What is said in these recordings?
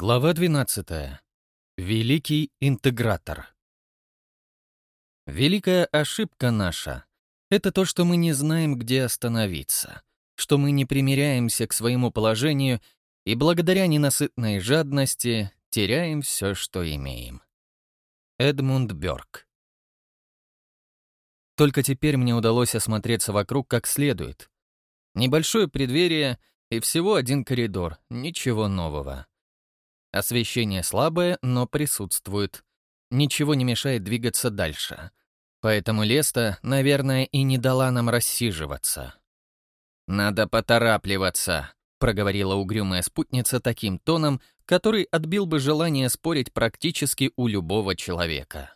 Глава 12. Великий интегратор. Великая ошибка наша — это то, что мы не знаем, где остановиться, что мы не примиряемся к своему положению и благодаря ненасытной жадности теряем все, что имеем. Эдмунд Бёрк. Только теперь мне удалось осмотреться вокруг как следует. Небольшое преддверие и всего один коридор, ничего нового. Освещение слабое, но присутствует. Ничего не мешает двигаться дальше. Поэтому Леста, наверное, и не дала нам рассиживаться. «Надо поторапливаться», — проговорила угрюмая спутница таким тоном, который отбил бы желание спорить практически у любого человека.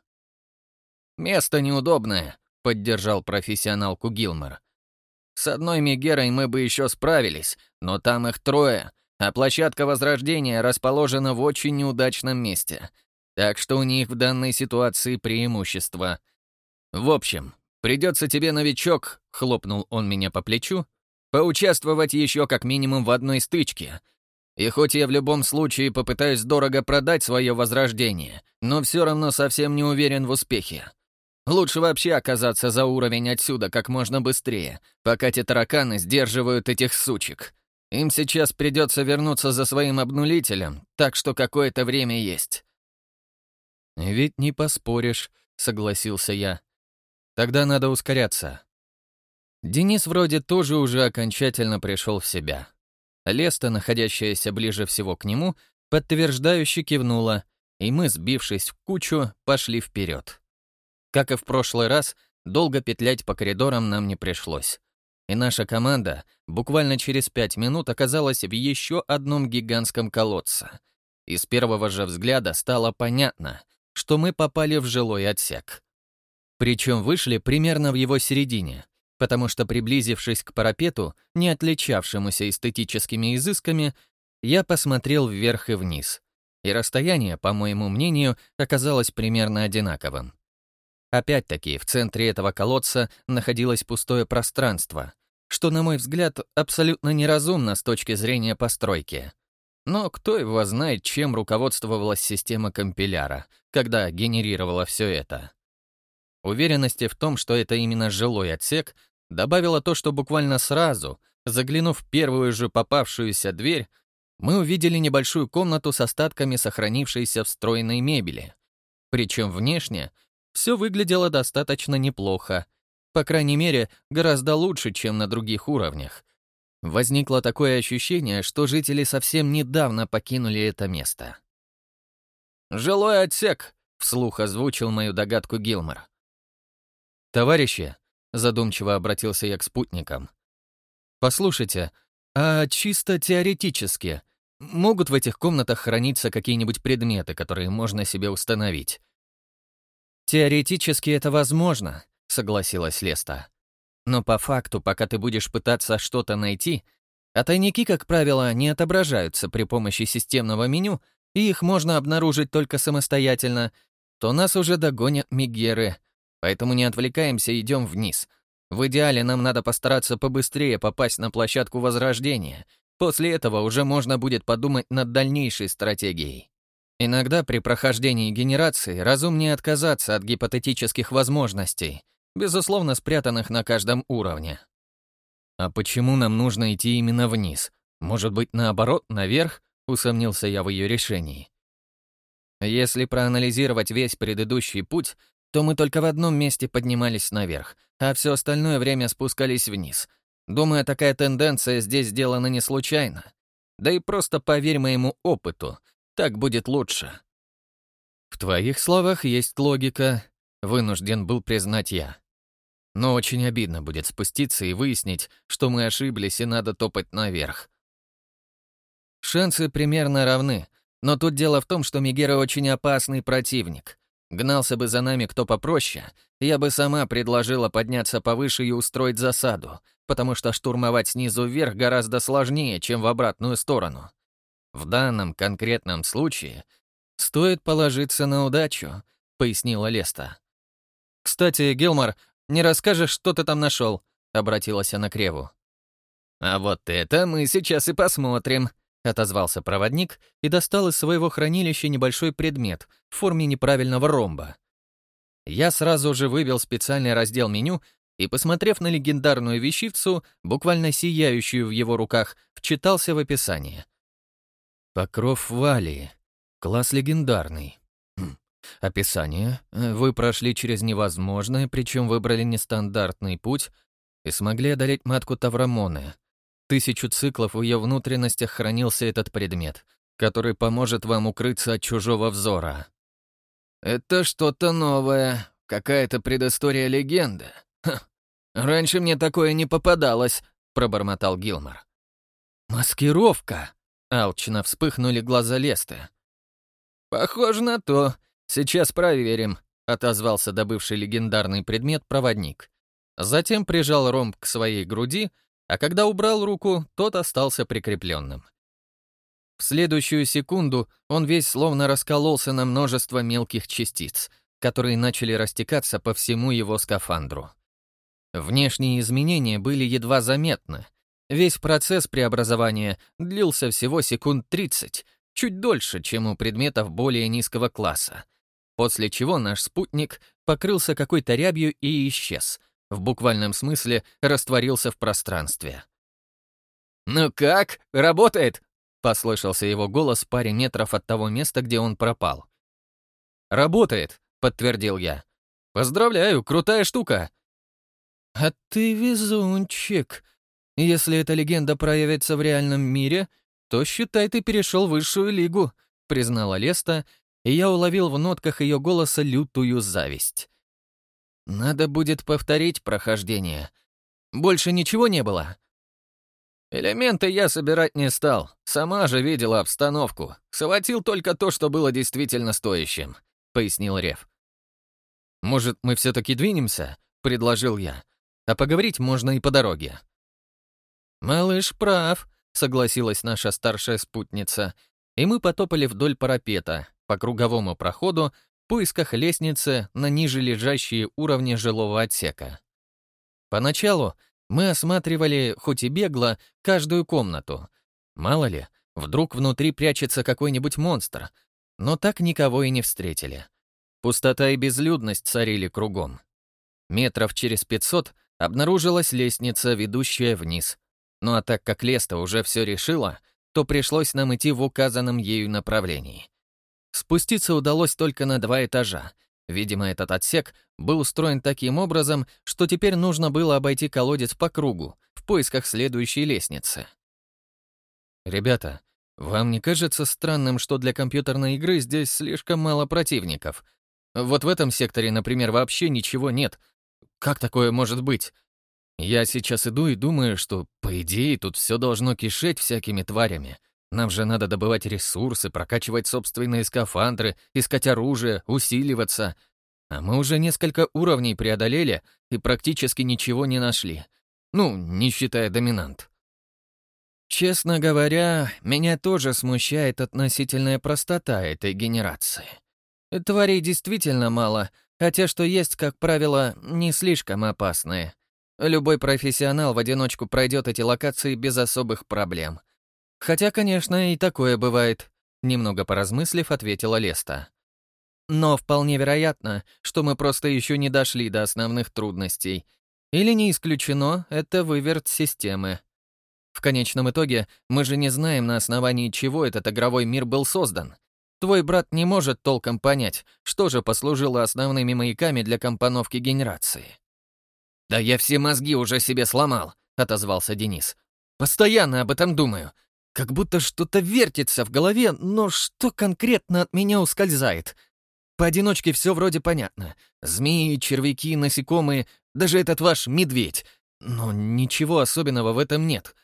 «Место неудобное», — поддержал профессионалку Гилмор. «С одной Мегерой мы бы еще справились, но там их трое, а площадка Возрождения расположена в очень неудачном месте, так что у них в данной ситуации преимущество. В общем, придется тебе, новичок, — хлопнул он меня по плечу, — поучаствовать еще как минимум в одной стычке. И хоть я в любом случае попытаюсь дорого продать свое Возрождение, но все равно совсем не уверен в успехе. Лучше вообще оказаться за уровень отсюда как можно быстрее, пока те тараканы сдерживают этих сучек. Им сейчас придется вернуться за своим обнулителем, так что какое-то время есть». «Ведь не поспоришь», — согласился я. «Тогда надо ускоряться». Денис вроде тоже уже окончательно пришел в себя. Леста, находящаяся ближе всего к нему, подтверждающе кивнула, и мы, сбившись в кучу, пошли вперед. Как и в прошлый раз, долго петлять по коридорам нам не пришлось и наша команда буквально через пять минут оказалась в еще одном гигантском колодце. И с первого же взгляда стало понятно, что мы попали в жилой отсек. Причем вышли примерно в его середине, потому что, приблизившись к парапету, не отличавшемуся эстетическими изысками, я посмотрел вверх и вниз, и расстояние, по моему мнению, оказалось примерно одинаковым. Опять-таки, в центре этого колодца находилось пустое пространство, что, на мой взгляд, абсолютно неразумно с точки зрения постройки. Но кто его знает, чем руководствовалась система компиляра, когда генерировала все это. Уверенности в том, что это именно жилой отсек, добавило то, что буквально сразу, заглянув в первую же попавшуюся дверь, мы увидели небольшую комнату с остатками сохранившейся встроенной мебели. Причем внешне все выглядело достаточно неплохо. По крайней мере, гораздо лучше, чем на других уровнях. Возникло такое ощущение, что жители совсем недавно покинули это место. «Жилой отсек», — вслух озвучил мою догадку Гилмор. «Товарищи», — задумчиво обратился я к спутникам, «послушайте, а чисто теоретически, могут в этих комнатах храниться какие-нибудь предметы, которые можно себе установить? «Теоретически это возможно», — согласилась Леста. «Но по факту, пока ты будешь пытаться что-то найти, а тайники, как правило, не отображаются при помощи системного меню, и их можно обнаружить только самостоятельно, то нас уже догонят мигеры. Поэтому не отвлекаемся, идем вниз. В идеале нам надо постараться побыстрее попасть на площадку Возрождения. После этого уже можно будет подумать над дальнейшей стратегией. Иногда при прохождении генерации разумнее отказаться от гипотетических возможностей, безусловно спрятанных на каждом уровне. А почему нам нужно идти именно вниз? Может быть, наоборот, наверх? Усомнился я в ее решении. Если проанализировать весь предыдущий путь, то мы только в одном месте поднимались наверх, а все остальное время спускались вниз. Думаю, такая тенденция здесь сделана не случайно. Да и просто поверь моему опыту — так будет лучше». «В твоих словах есть логика», — вынужден был признать я. Но очень обидно будет спуститься и выяснить, что мы ошиблись и надо топать наверх. Шансы примерно равны, но тут дело в том, что Мегера очень опасный противник. Гнался бы за нами кто попроще, я бы сама предложила подняться повыше и устроить засаду, потому что штурмовать снизу вверх гораздо сложнее, чем в обратную сторону. В данном конкретном случае стоит положиться на удачу, пояснила Леста. Кстати, Гилмор, не расскажешь, что ты там нашел? обратилась она к Реву. А вот это мы сейчас и посмотрим, — отозвался проводник и достал из своего хранилища небольшой предмет в форме неправильного ромба. Я сразу же выбил специальный раздел меню и, посмотрев на легендарную вещицу, буквально сияющую в его руках, вчитался в описание. «Покров Валии. Класс легендарный. Описание. Вы прошли через невозможное, причем выбрали нестандартный путь и смогли одолеть матку Таврамоны. Тысячу циклов в ее внутренностях хранился этот предмет, который поможет вам укрыться от чужого взора. «Это что-то новое, какая-то предыстория легенда. Ха. Раньше мне такое не попадалось», — пробормотал Гилмор. «Маскировка!» — алчно вспыхнули глаза Леста. «Похоже на то. Сейчас проверим», — отозвался добывший легендарный предмет проводник. Затем прижал ромб к своей груди, а когда убрал руку, тот остался прикрепленным. В следующую секунду он весь словно раскололся на множество мелких частиц, которые начали растекаться по всему его скафандру. Внешние изменения были едва заметны. Весь процесс преобразования длился всего секунд 30, чуть дольше, чем у предметов более низкого класса, после чего наш спутник покрылся какой-то рябью и исчез, в буквальном смысле растворился в пространстве. «Ну как? Работает?» Послышался его голос паре метров от того места, где он пропал. «Работает», — подтвердил я. «Поздравляю, крутая штука!» «А ты везунчик. Если эта легенда проявится в реальном мире, то, считай, ты перешел в высшую лигу», — признала Леста, и я уловил в нотках ее голоса лютую зависть. «Надо будет повторить прохождение. Больше ничего не было?» Элементы я собирать не стал. Сама же видела обстановку. Схватил только то, что было действительно стоящим», — пояснил Рев. «Может, мы все-таки двинемся?» — предложил я. «А поговорить можно и по дороге». «Малыш прав», — согласилась наша старшая спутница, и мы потопали вдоль парапета, по круговому проходу, в поисках лестницы на ниже лежащие уровни жилого отсека. Поначалу мы осматривали, хоть и бегло, каждую комнату. Мало ли, вдруг внутри прячется какой-нибудь монстр. Но так никого и не встретили. Пустота и безлюдность царили кругом. Метров через пятьсот обнаружилась лестница, ведущая вниз. Ну а так как Леста уже все решила, то пришлось нам идти в указанном ею направлении. Спуститься удалось только на два этажа, Видимо, этот отсек был устроен таким образом, что теперь нужно было обойти колодец по кругу, в поисках следующей лестницы. «Ребята, вам не кажется странным, что для компьютерной игры здесь слишком мало противников? Вот в этом секторе, например, вообще ничего нет. Как такое может быть? Я сейчас иду и думаю, что, по идее, тут все должно кишеть всякими тварями. Нам же надо добывать ресурсы, прокачивать собственные скафандры, искать оружие, усиливаться. А мы уже несколько уровней преодолели и практически ничего не нашли. Ну, не считая доминант. Честно говоря, меня тоже смущает относительная простота этой генерации. Тварей действительно мало, хотя что есть, как правило, не слишком опасные. Любой профессионал в одиночку пройдет эти локации без особых проблем — Хотя, конечно, и такое бывает, немного поразмыслив, ответила Леста. Но вполне вероятно, что мы просто еще не дошли до основных трудностей. Или не исключено, это выверт системы. В конечном итоге, мы же не знаем, на основании чего этот игровой мир был создан. Твой брат не может толком понять, что же послужило основными маяками для компоновки генерации. «Да я все мозги уже себе сломал», — отозвался Денис. «Постоянно об этом думаю. Как будто что-то вертится в голове, но что конкретно от меня ускользает? Поодиночке все вроде понятно. Змеи, червяки, насекомые, даже этот ваш медведь. Но ничего особенного в этом нет.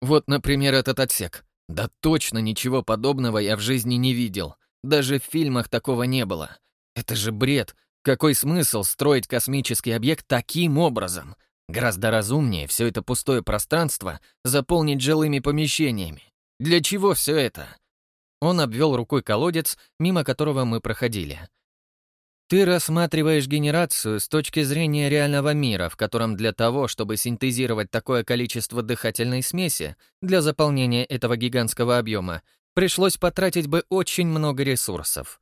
Вот, например, этот отсек. Да точно ничего подобного я в жизни не видел. Даже в фильмах такого не было. Это же бред. Какой смысл строить космический объект таким образом? Гораздо разумнее все это пустое пространство заполнить жилыми помещениями. Для чего все это? Он обвел рукой колодец, мимо которого мы проходили. Ты рассматриваешь генерацию с точки зрения реального мира, в котором для того, чтобы синтезировать такое количество дыхательной смеси для заполнения этого гигантского объема, пришлось потратить бы очень много ресурсов.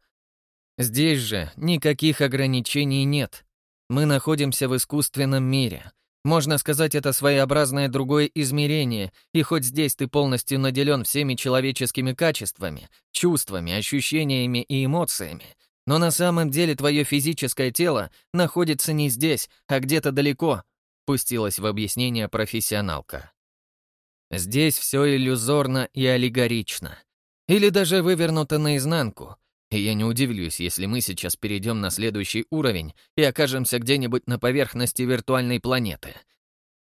Здесь же никаких ограничений нет. Мы находимся в искусственном мире. Можно сказать, это своеобразное другое измерение, и хоть здесь ты полностью наделен всеми человеческими качествами, чувствами, ощущениями и эмоциями, но на самом деле твое физическое тело находится не здесь, а где-то далеко, пустилась в объяснение профессионалка. Здесь все иллюзорно и аллегорично. Или даже вывернуто наизнанку. И я не удивлюсь, если мы сейчас перейдем на следующий уровень и окажемся где-нибудь на поверхности виртуальной планеты.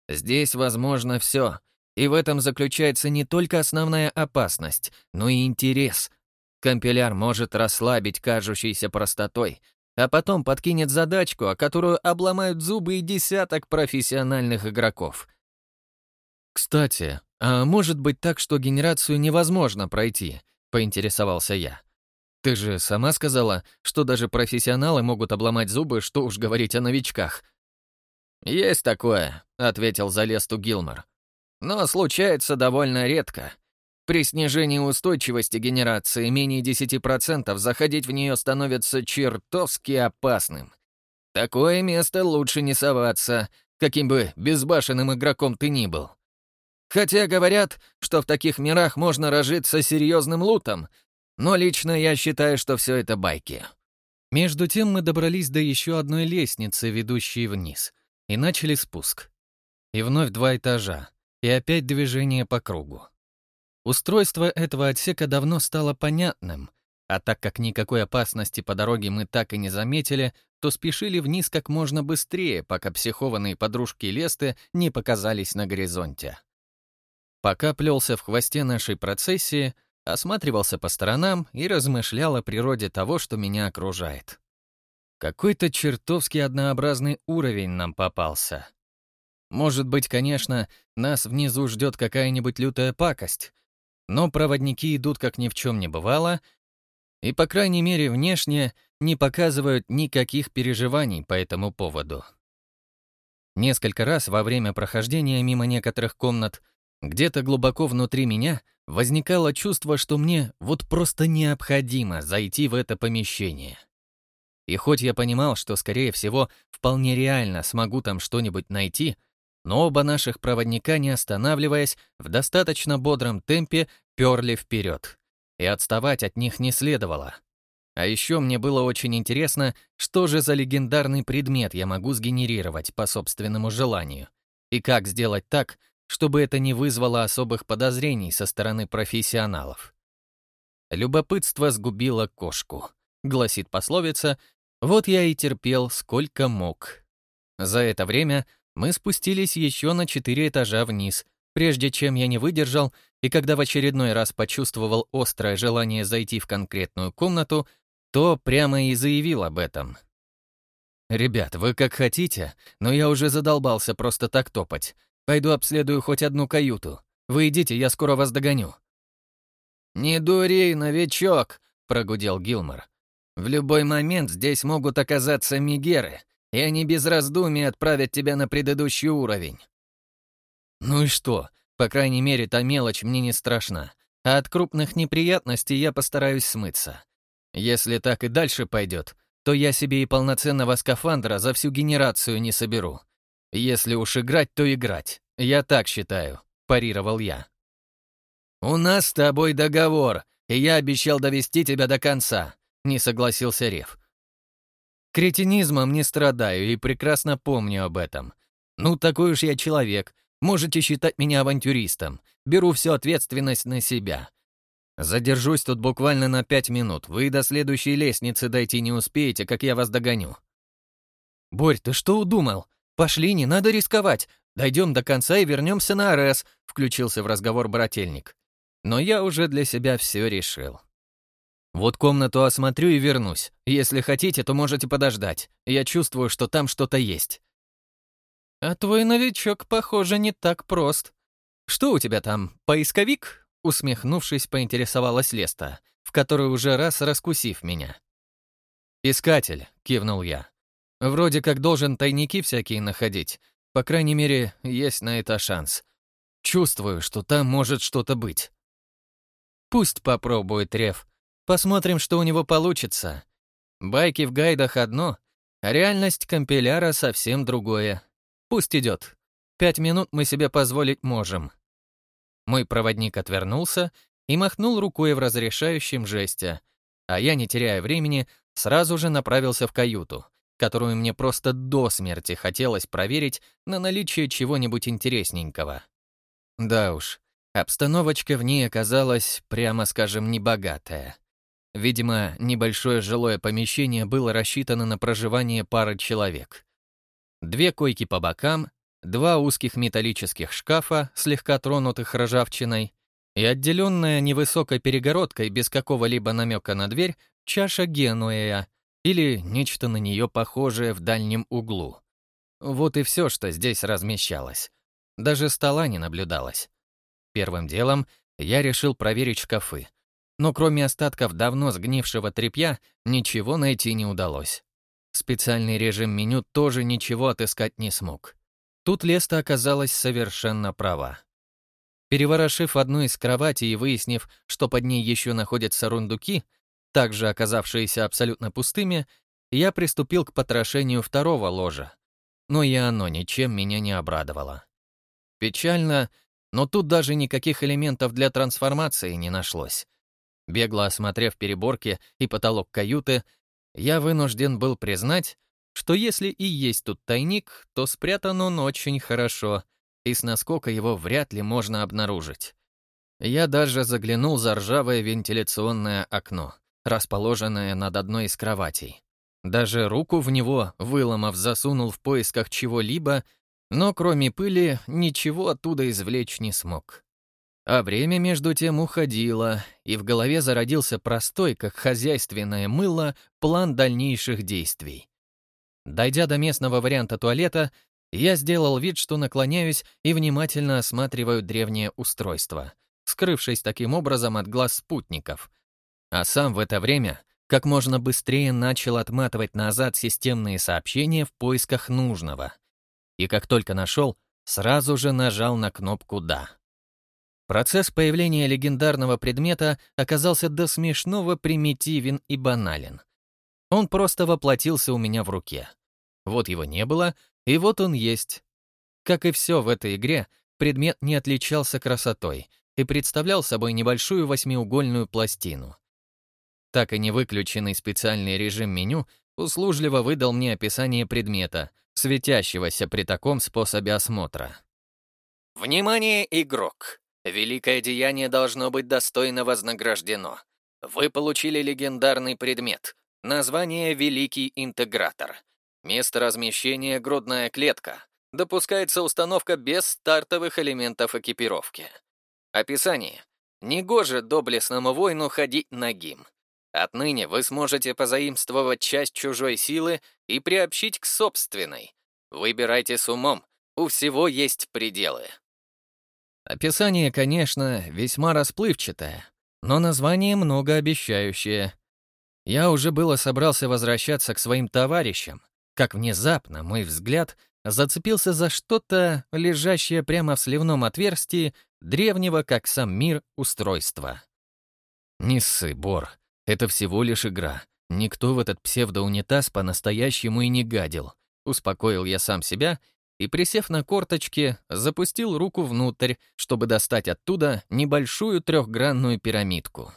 Здесь возможно все, и в этом заключается не только основная опасность, но и интерес, Компиляр может расслабить кажущейся простотой, а потом подкинет задачку, о которую обломают зубы и десяток профессиональных игроков. «Кстати, а может быть так, что генерацию невозможно пройти?» — поинтересовался я. «Ты же сама сказала, что даже профессионалы могут обломать зубы, что уж говорить о новичках». «Есть такое», — ответил Залесту Гилмор. «Но случается довольно редко. При снижении устойчивости генерации менее 10% заходить в нее становится чертовски опасным. Такое место лучше не соваться, каким бы безбашенным игроком ты ни был. Хотя говорят, что в таких мирах можно разжиться серьезным лутом, но лично я считаю, что все это байки. Между тем мы добрались до еще одной лестницы, ведущей вниз, и начали спуск. И вновь два этажа, и опять движение по кругу. Устройство этого отсека давно стало понятным, а так как никакой опасности по дороге мы так и не заметили, то спешили вниз как можно быстрее, пока психованные подружки Лесты не показались на горизонте. Пока плелся в хвосте нашей процессии, осматривался по сторонам и размышлял о природе того, что меня окружает. Какой-то чертовски однообразный уровень нам попался. Может быть, конечно, нас внизу ждет какая-нибудь лютая пакость, но проводники идут как ни в чем не бывало, и, по крайней мере, внешне не показывают никаких переживаний по этому поводу. Несколько раз во время прохождения мимо некоторых комнат где-то глубоко внутри меня возникало чувство, что мне вот просто необходимо зайти в это помещение. И хоть я понимал, что, скорее всего, вполне реально смогу там что-нибудь найти — но оба наших проводника, не останавливаясь, в достаточно бодром темпе перли вперед. И отставать от них не следовало. А еще мне было очень интересно, что же за легендарный предмет я могу сгенерировать по собственному желанию. И как сделать так, чтобы это не вызвало особых подозрений со стороны профессионалов. «Любопытство сгубило кошку», — гласит пословица, «вот я и терпел, сколько мог». За это время мы спустились еще на четыре этажа вниз, прежде чем я не выдержал, и когда в очередной раз почувствовал острое желание зайти в конкретную комнату, то прямо и заявил об этом. «Ребят, вы как хотите, но я уже задолбался просто так топать. Пойду обследую хоть одну каюту. Вы идите, я скоро вас догоню». «Не дури, новичок», — прогудел Гилмор. «В любой момент здесь могут оказаться мигеры, и они без раздумий отправят тебя на предыдущий уровень». «Ну и что? По крайней мере, та мелочь мне не страшна, а от крупных неприятностей я постараюсь смыться. Если так и дальше пойдет, то я себе и полноценного скафандра за всю генерацию не соберу. Если уж играть, то играть. Я так считаю», — парировал я. «У нас с тобой договор, и я обещал довести тебя до конца», — не согласился Рев. Кретинизмом не страдаю и прекрасно помню об этом. Ну, такой уж я человек. Можете считать меня авантюристом. Беру всю ответственность на себя. Задержусь тут буквально на пять минут. Вы до следующей лестницы дойти не успеете, как я вас догоню. Борь, ты что удумал? Пошли, не надо рисковать. Дойдем до конца и вернемся на АРС, включился в разговор брательник. Но я уже для себя все решил. Вот комнату осмотрю и вернусь. Если хотите, то можете подождать. Я чувствую, что там что-то есть. А твой новичок, похоже, не так прост. Что у тебя там, поисковик? Усмехнувшись, поинтересовалась Леста, в которой уже раз раскусив меня. «Искатель», — кивнул я. «Вроде как должен тайники всякие находить. По крайней мере, есть на это шанс. Чувствую, что там может что-то быть». «Пусть попробует Рев. Посмотрим, что у него получится. Байки в гайдах одно, а реальность компиляра совсем другое. Пусть идет. Пять минут мы себе позволить можем». Мой проводник отвернулся и махнул рукой в разрешающем жесте, а я, не теряя времени, сразу же направился в каюту, которую мне просто до смерти хотелось проверить на наличие чего-нибудь интересненького. Да уж, обстановочка в ней оказалась, прямо скажем, небогатая. Видимо, небольшое жилое помещение было рассчитано на проживание пары человек. Две койки по бокам, два узких металлических шкафа, слегка тронутых ржавчиной, и отделенная невысокой перегородкой без какого-либо намека на дверь чаша Генуэя или нечто на нее похожее в дальнем углу. Вот и все, что здесь размещалось. Даже стола не наблюдалось. Первым делом я решил проверить шкафы, но кроме остатков давно сгнившего тряпья ничего найти не удалось. Специальный режим меню тоже ничего отыскать не смог. Тут Леста оказалась совершенно права. Переворошив одну из кроватей и выяснив, что под ней еще находятся рундуки, также оказавшиеся абсолютно пустыми, я приступил к потрошению второго ложа. Но и оно ничем меня не обрадовало. Печально, но тут даже никаких элементов для трансформации не нашлось. Бегло осмотрев переборки и потолок каюты, я вынужден был признать, что если и есть тут тайник, то спрятан он очень хорошо — и с наскока его вряд ли можно обнаружить. Я даже заглянул за ржавое вентиляционное окно, расположенное над одной из кроватей. Даже руку в него, выломав, засунул в поисках чего-либо, но кроме пыли ничего оттуда извлечь не смог. А время между тем уходило, и в голове зародился простой, как хозяйственное мыло, план дальнейших действий. Дойдя до местного варианта туалета, я сделал вид, что наклоняюсь и внимательно осматриваю древнее устройство, скрывшись таким образом от глаз спутников. А сам в это время как можно быстрее начал отматывать назад системные сообщения в поисках нужного. И как только нашел, сразу же нажал на кнопку «Да». Процесс появления легендарного предмета оказался до смешного примитивен и банален. Он просто воплотился у меня в руке. Вот его не было, и вот он есть. Как и все в этой игре, предмет не отличался красотой и представлял собой небольшую восьмиугольную пластину. Так и не выключенный специальный режим меню услужливо выдал мне описание предмета, светящегося при таком способе осмотра. «Внимание, игрок! Великое деяние должно быть достойно вознаграждено. Вы получили легендарный предмет. Название «Великий интегратор». Место размещения — грудная клетка. Допускается установка без стартовых элементов экипировки. Описание. Негоже доблестному воину ходить нагим. Отныне вы сможете позаимствовать часть чужой силы и приобщить к собственной. Выбирайте с умом, у всего есть пределы. Описание, конечно, весьма расплывчатое, но название многообещающее. Я уже было собрался возвращаться к своим товарищам, как внезапно мой взгляд зацепился за что-то, лежащее прямо в сливном отверстии древнего, как сам мир, устройства. «Не ссы, Бор, это всего лишь игра. Никто в этот псевдоунитаз по-настоящему и не гадил», успокоил я сам себя и, присев на корточки, запустил руку внутрь, чтобы достать оттуда небольшую трехгранную пирамидку.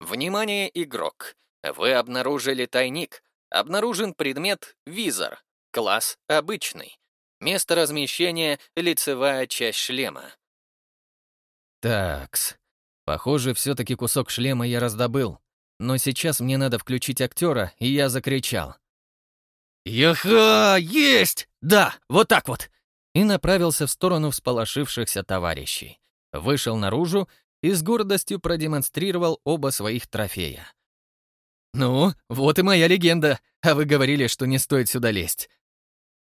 «Внимание, игрок! Вы обнаружили тайник, Обнаружен предмет «Визор», класс «Обычный». Место размещения — лицевая часть шлема. Такс. Похоже, все-таки кусок шлема я раздобыл. Но сейчас мне надо включить актера, и я закричал. «Яха! Есть! Да, вот так вот!» И направился в сторону всполошившихся товарищей. Вышел наружу и с гордостью продемонстрировал оба своих трофея. «Ну, вот и моя легенда, а вы говорили, что не стоит сюда лезть».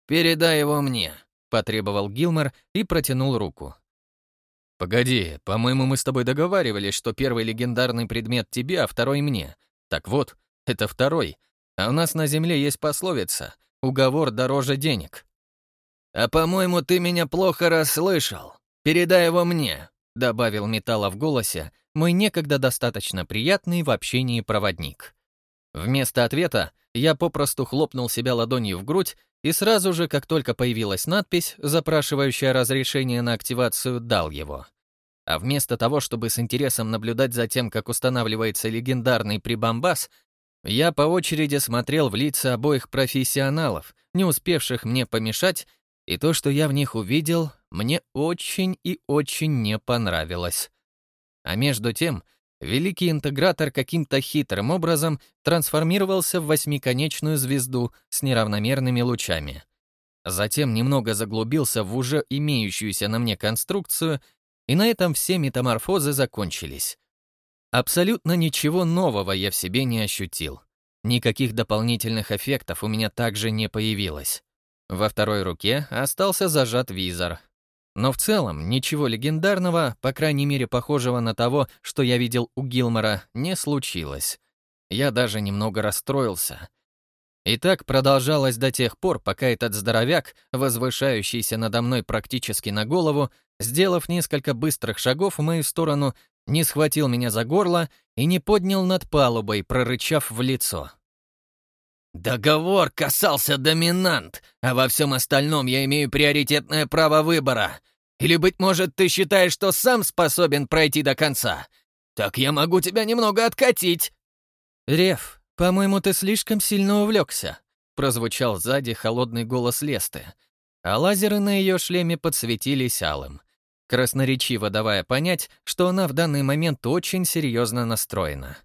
«Передай его мне», — потребовал Гилмор и протянул руку. «Погоди, по-моему, мы с тобой договаривались, что первый легендарный предмет тебе, а второй мне. Так вот, это второй. А у нас на Земле есть пословица «Уговор дороже денег». «А, по-моему, ты меня плохо расслышал. Передай его мне», — добавил металла в голосе мой некогда достаточно приятный в общении проводник. Вместо ответа я попросту хлопнул себя ладонью в грудь и сразу же, как только появилась надпись, запрашивающая разрешение на активацию, дал его. А вместо того, чтобы с интересом наблюдать за тем, как устанавливается легендарный прибамбас, я по очереди смотрел в лица обоих профессионалов, не успевших мне помешать, и то, что я в них увидел, мне очень и очень не понравилось. А между тем, великий интегратор каким-то хитрым образом трансформировался в восьмиконечную звезду с неравномерными лучами. Затем немного заглубился в уже имеющуюся на мне конструкцию, и на этом все метаморфозы закончились. Абсолютно ничего нового я в себе не ощутил. Никаких дополнительных эффектов у меня также не появилось. Во второй руке остался зажат визор, но в целом ничего легендарного, по крайней мере похожего на того, что я видел у Гилмора, не случилось. Я даже немного расстроился. И так продолжалось до тех пор, пока этот здоровяк, возвышающийся надо мной практически на голову, сделав несколько быстрых шагов в мою сторону, не схватил меня за горло и не поднял над палубой, прорычав в лицо. «Договор касался доминант, а во всем остальном я имею приоритетное право выбора. Или, быть может, ты считаешь, что сам способен пройти до конца? Так я могу тебя немного откатить». «Рев, по-моему, ты слишком сильно увлекся», — прозвучал сзади холодный голос Лесты, а лазеры на ее шлеме подсветились алым, красноречиво давая понять, что она в данный момент очень серьезно настроена.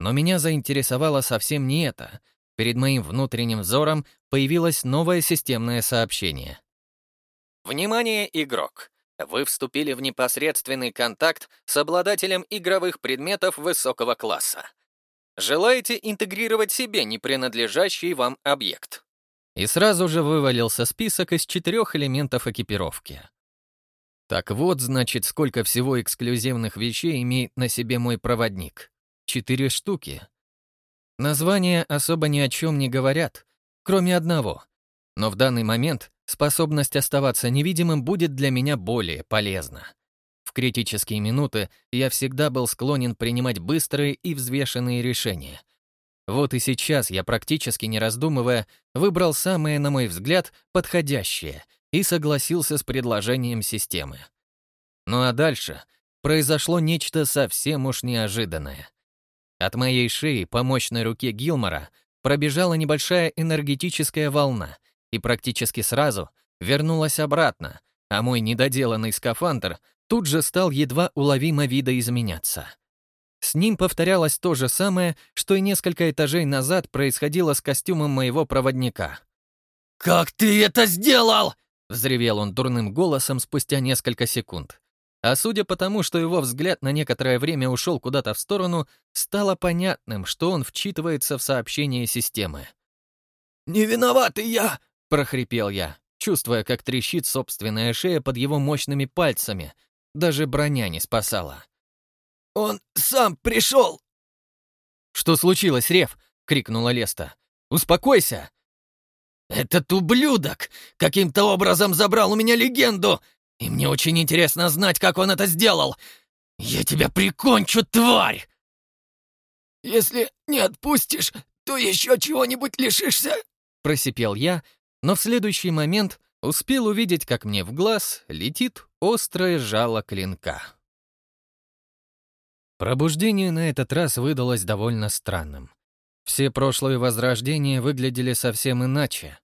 Но меня заинтересовало совсем не это — Перед моим внутренним взором появилось новое системное сообщение. Внимание, игрок! Вы вступили в непосредственный контакт с обладателем игровых предметов высокого класса. Желаете интегрировать себе непринадлежащий вам объект? И сразу же вывалился список из четырех элементов экипировки. Так вот, значит, сколько всего эксклюзивных вещей имеет на себе мой проводник. Четыре штуки. Названия особо ни о чем не говорят, кроме одного. Но в данный момент способность оставаться невидимым будет для меня более полезна. В критические минуты я всегда был склонен принимать быстрые и взвешенные решения. Вот и сейчас я, практически не раздумывая, выбрал самое, на мой взгляд, подходящее и согласился с предложением системы. Ну а дальше произошло нечто совсем уж неожиданное. От моей шеи по мощной руке Гилмора пробежала небольшая энергетическая волна и практически сразу вернулась обратно, а мой недоделанный скафандр тут же стал едва уловимо видоизменяться. С ним повторялось то же самое, что и несколько этажей назад происходило с костюмом моего проводника. «Как ты это сделал?» — взревел он дурным голосом спустя несколько секунд. А судя по тому, что его взгляд на некоторое время ушел куда-то в сторону, стало понятным, что он вчитывается в сообщение системы. «Не виноватый я!» — прохрипел я, чувствуя, как трещит собственная шея под его мощными пальцами. Даже броня не спасала. «Он сам пришел!» «Что случилось, Рев?» — крикнула Леста. «Успокойся!» «Этот ублюдок каким-то образом забрал у меня легенду и мне очень интересно знать, как он это сделал. Я тебя прикончу, тварь! Если не отпустишь, то еще чего-нибудь лишишься!» Просипел я, но в следующий момент успел увидеть, как мне в глаз летит острое жало клинка. Пробуждение на этот раз выдалось довольно странным. Все прошлые возрождения выглядели совсем иначе.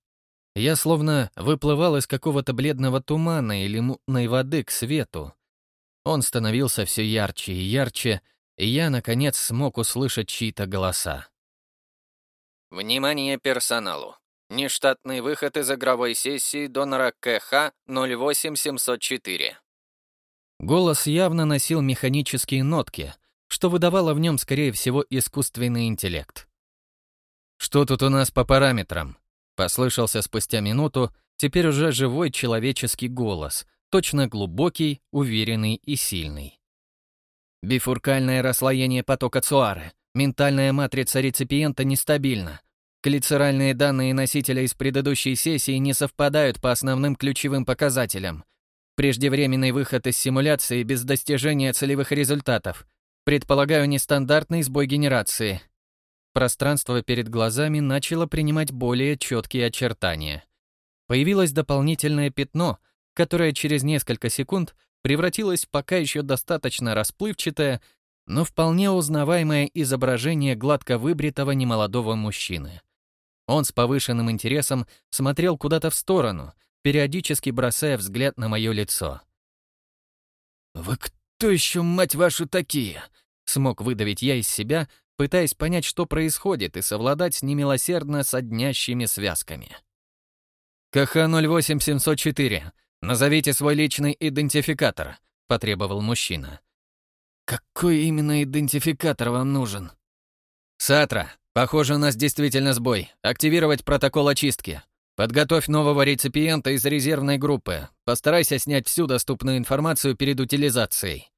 Я словно выплывал из какого-то бледного тумана или мутной воды к свету. Он становился все ярче и ярче, и я, наконец, смог услышать чьи-то голоса. Внимание персоналу! Нештатный выход из игровой сессии донора КХ 08704. Голос явно носил механические нотки, что выдавало в нем, скорее всего, искусственный интеллект. «Что тут у нас по параметрам?» Послышался спустя минуту теперь уже живой человеческий голос, точно глубокий, уверенный и сильный. Бифуркальное расслоение потока Цуары. Ментальная матрица реципиента нестабильна. Глицеральные данные носителя из предыдущей сессии не совпадают по основным ключевым показателям. Преждевременный выход из симуляции без достижения целевых результатов. Предполагаю нестандартный сбой генерации. Пространство перед глазами начало принимать более четкие очертания. Появилось дополнительное пятно, которое через несколько секунд превратилось в пока еще достаточно расплывчатое, но вполне узнаваемое изображение гладко выбритого немолодого мужчины. Он с повышенным интересом смотрел куда-то в сторону, периодически бросая взгляд на мое лицо. «Вы кто еще, мать вашу, такие?» Смог выдавить я из себя, пытаясь понять, что происходит, и совладать с немилосердно соднящими связками. «КХ-08704, назовите свой личный идентификатор», — потребовал мужчина. «Какой именно идентификатор вам нужен?» «Сатра, похоже, у нас действительно сбой. Активировать протокол очистки. Подготовь нового реципиента из резервной группы. Постарайся снять всю доступную информацию перед утилизацией».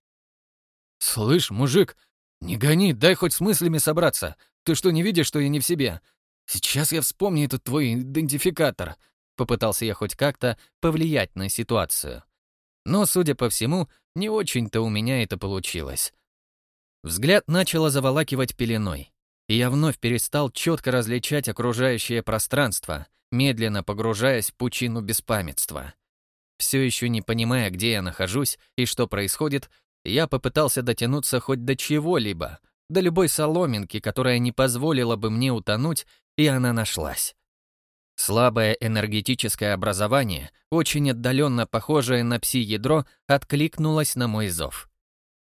«Слышь, мужик, не гони, дай хоть с мыслями собраться. Ты что, не видишь, что я не в себе? Сейчас я вспомню этот твой идентификатор». Попытался я хоть как-то повлиять на ситуацию. Но, судя по всему, не очень-то у меня это получилось. Взгляд начало заволакивать пеленой, и я вновь перестал четко различать окружающее пространство, медленно погружаясь в пучину беспамятства. Все еще не понимая, где я нахожусь и что происходит, я попытался дотянуться хоть до чего-либо, до любой соломинки, которая не позволила бы мне утонуть, и она нашлась. Слабое энергетическое образование, очень отдаленно похожее на пси-ядро, откликнулось на мой зов.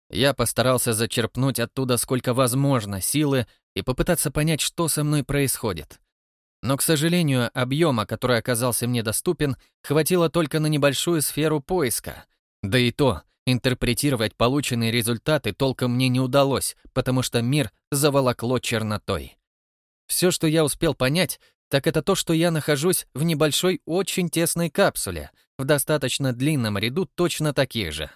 Я постарался зачерпнуть оттуда сколько возможно силы и попытаться понять, что со мной происходит. Но, к сожалению, объема, который оказался мне доступен, хватило только на небольшую сферу поиска. Да и то, интерпретировать полученные результаты толком мне не удалось, потому что мир заволокло чернотой. Все, что я успел понять, так это то, что я нахожусь в небольшой, очень тесной капсуле, в достаточно длинном ряду точно таких же.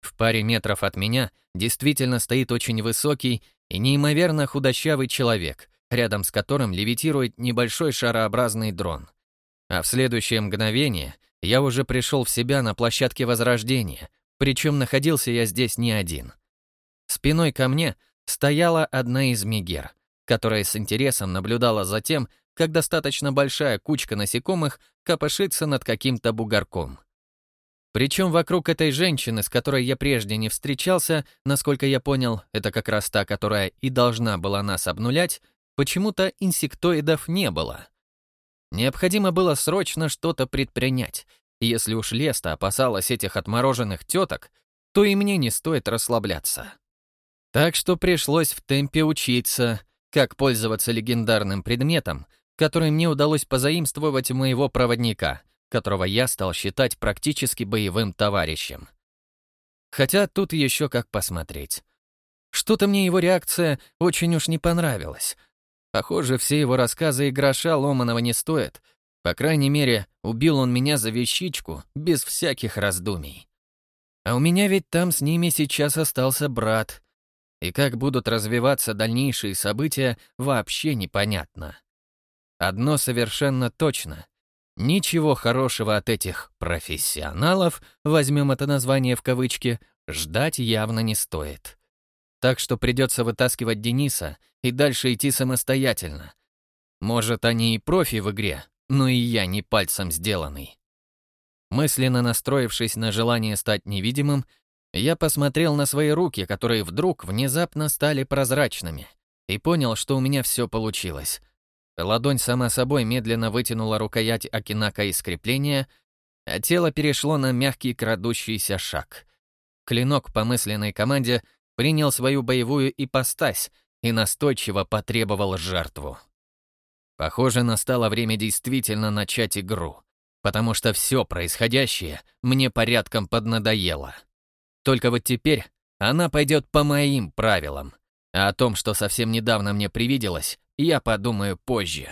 В паре метров от меня действительно стоит очень высокий и неимоверно худощавый человек, рядом с которым левитирует небольшой шарообразный дрон. А в следующее мгновение я уже пришел в себя на площадке Возрождения, причем находился я здесь не один. Спиной ко мне стояла одна из мигер, которая с интересом наблюдала за тем, как достаточно большая кучка насекомых копошится над каким-то бугорком. Причем вокруг этой женщины, с которой я прежде не встречался, насколько я понял, это как раз та, которая и должна была нас обнулять, почему-то инсектоидов не было. Необходимо было срочно что-то предпринять. Если уж Леста опасалась этих отмороженных теток, то и мне не стоит расслабляться. Так что пришлось в темпе учиться, как пользоваться легендарным предметом, который мне удалось позаимствовать у моего проводника, которого я стал считать практически боевым товарищем. Хотя тут еще как посмотреть. Что-то мне его реакция очень уж не понравилась, Похоже, все его рассказы и гроша ломаного не стоят. По крайней мере, убил он меня за вещичку, без всяких раздумий. А у меня ведь там с ними сейчас остался брат. И как будут развиваться дальнейшие события, вообще непонятно. Одно совершенно точно. Ничего хорошего от этих «профессионалов», возьмем это название в кавычки, ждать явно не стоит. Так что придется вытаскивать Дениса и дальше идти самостоятельно. Может, они и профи в игре, но и я не пальцем сделанный. Мысленно настроившись на желание стать невидимым, я посмотрел на свои руки, которые вдруг внезапно стали прозрачными, и понял, что у меня все получилось. Ладонь сама собой медленно вытянула рукоять Акинака из крепления, а тело перешло на мягкий крадущийся шаг. Клинок по мысленной команде — принял свою боевую ипостась и настойчиво потребовал жертву. Похоже, настало время действительно начать игру, потому что все происходящее мне порядком поднадоело. Только вот теперь она пойдет по моим правилам, а о том, что совсем недавно мне привиделось, я подумаю позже.